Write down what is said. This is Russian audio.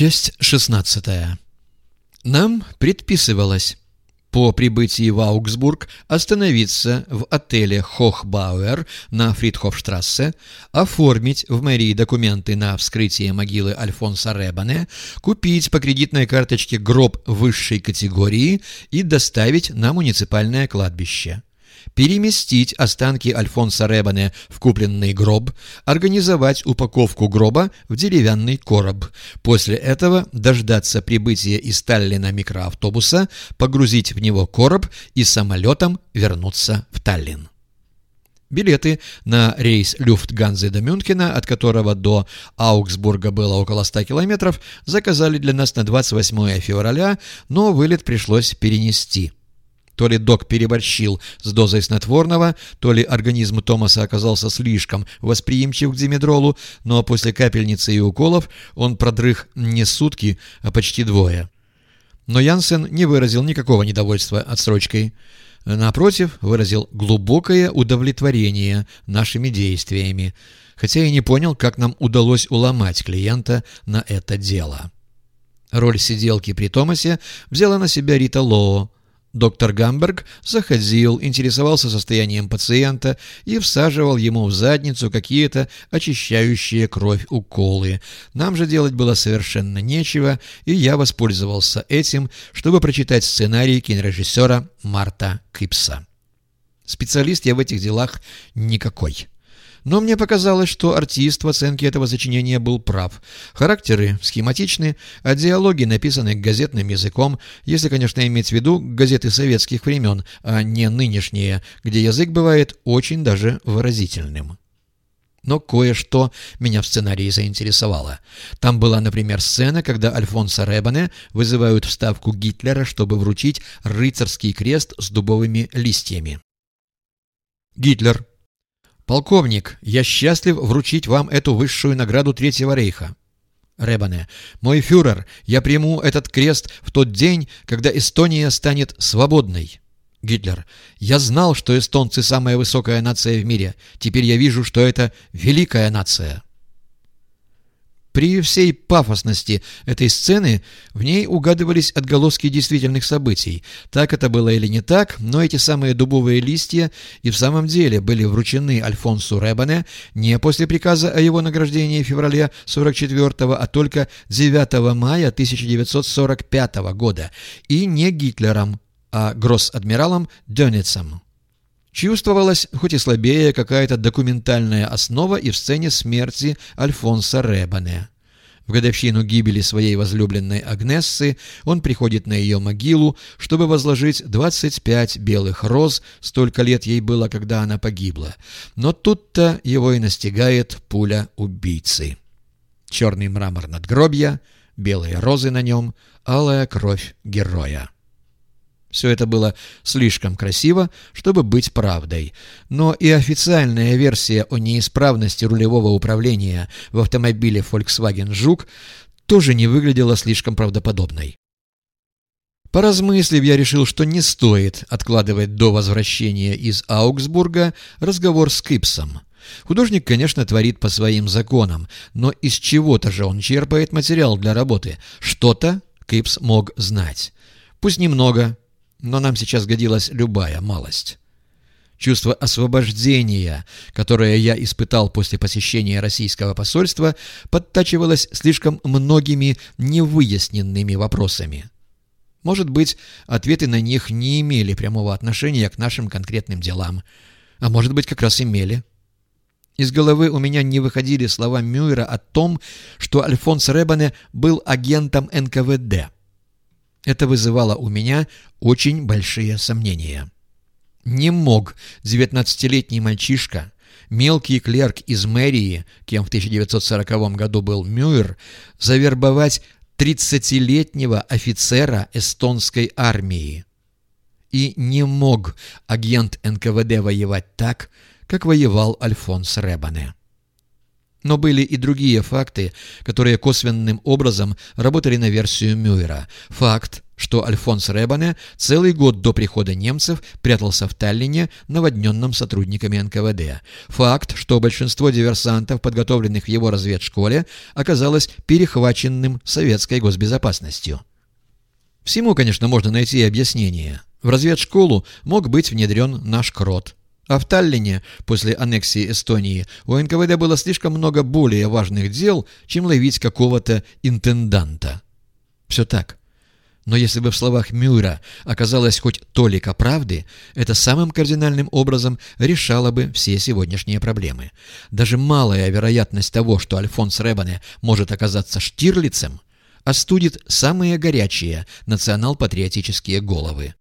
Часть 16. Нам предписывалось по прибытии в Аугсбург остановиться в отеле Хохбауэр на Фридхофштрассе, оформить в мэрии документы на вскрытие могилы Альфонса Ребане, купить по кредитной карточке гроб высшей категории и доставить на муниципальное кладбище переместить останки Альфонса Ребане в купленный гроб, организовать упаковку гроба в деревянный короб. После этого дождаться прибытия из Таллина микроавтобуса, погрузить в него короб и самолетом вернуться в Таллин. Билеты на рейс Люфтганзы до Мюнхена, от которого до Аугсбурга было около 100 километров, заказали для нас на 28 февраля, но вылет пришлось перенести. То ли док переборщил с дозой снотворного, то ли организм Томаса оказался слишком восприимчив к димедролу, но после капельницы и уколов он продрых не сутки, а почти двое. Но Янсен не выразил никакого недовольства отсрочкой. Напротив, выразил глубокое удовлетворение нашими действиями, хотя и не понял, как нам удалось уломать клиента на это дело. Роль сиделки при Томасе взяла на себя Рита Лоо, Доктор Гамберг заходил, интересовался состоянием пациента и всаживал ему в задницу какие-то очищающие кровь уколы. Нам же делать было совершенно нечего, и я воспользовался этим, чтобы прочитать сценарий кинорежиссера Марта Кипса. Специалист я в этих делах никакой. Но мне показалось, что артист в оценке этого сочинения был прав. Характеры схематичны, а диалоги написаны газетным языком, если, конечно, иметь в виду газеты советских времен, а не нынешние, где язык бывает очень даже выразительным. Но кое-что меня в сценарии заинтересовало. Там была, например, сцена, когда Альфонса Ребане вызывают вставку Гитлера, чтобы вручить рыцарский крест с дубовыми листьями. Гитлер «Полковник, я счастлив вручить вам эту высшую награду Третьего рейха». Ребане, «Мой фюрер, я приму этот крест в тот день, когда Эстония станет свободной». Гитлер, «Я знал, что эстонцы самая высокая нация в мире. Теперь я вижу, что это великая нация». При всей пафосности этой сцены в ней угадывались отголоски действительных событий. Так это было или не так, но эти самые дубовые листья и в самом деле были вручены Альфонсу Ребане не после приказа о его награждении в феврале 44-го, а только 9 мая 1945 года, и не Гитлером, а гросс-адмиралом Дёницем. Чувствовалась, хоть и слабее, какая-то документальная основа и в сцене смерти Альфонса Ребане. В годовщину гибели своей возлюбленной Агнессы он приходит на ее могилу, чтобы возложить 25 белых роз, столько лет ей было, когда она погибла. Но тут-то его и настигает пуля убийцы. Черный мрамор надгробья, белые розы на нем, алая кровь героя. Все это было слишком красиво, чтобы быть правдой. Но и официальная версия о неисправности рулевого управления в автомобиле Volkswagen Жук тоже не выглядела слишком правдоподобной. Поразмыслив, я решил, что не стоит откладывать до возвращения из Аугсбурга разговор с Кипсом. Художник, конечно, творит по своим законам, но из чего-то же он черпает материал для работы. Что-то Кипс мог знать. Пусть немного, но нам сейчас годилась любая малость. Чувство освобождения, которое я испытал после посещения российского посольства, подтачивалось слишком многими невыясненными вопросами. Может быть, ответы на них не имели прямого отношения к нашим конкретным делам, а может быть, как раз имели. Из головы у меня не выходили слова Мюйера о том, что Альфонс Ребане был агентом НКВД. Это вызывало у меня очень большие сомнения. Не мог девятнадцатилетний мальчишка, мелкий клерк из мэрии, кем в 1940 году был Мюэр, завербовать тридцатилетнего офицера эстонской армии. И не мог агент НКВД воевать так, как воевал Альфонс Ребане. Но были и другие факты, которые косвенным образом работали на версию Мюэра. Факт, что Альфонс Ребане целый год до прихода немцев прятался в Таллине, наводненном сотрудниками НКВД. Факт, что большинство диверсантов, подготовленных в его разведшколе, оказалось перехваченным советской госбезопасностью. Всему, конечно, можно найти объяснение. В разведшколу мог быть внедрен наш крот – а в Таллине, после аннексии Эстонии, у НКВД было слишком много более важных дел, чем ловить какого-то интенданта. Все так. Но если бы в словах Мюра оказалось хоть толика правды, это самым кардинальным образом решало бы все сегодняшние проблемы. Даже малая вероятность того, что Альфонс Ребане может оказаться Штирлицем, остудит самые горячие национал-патриотические головы.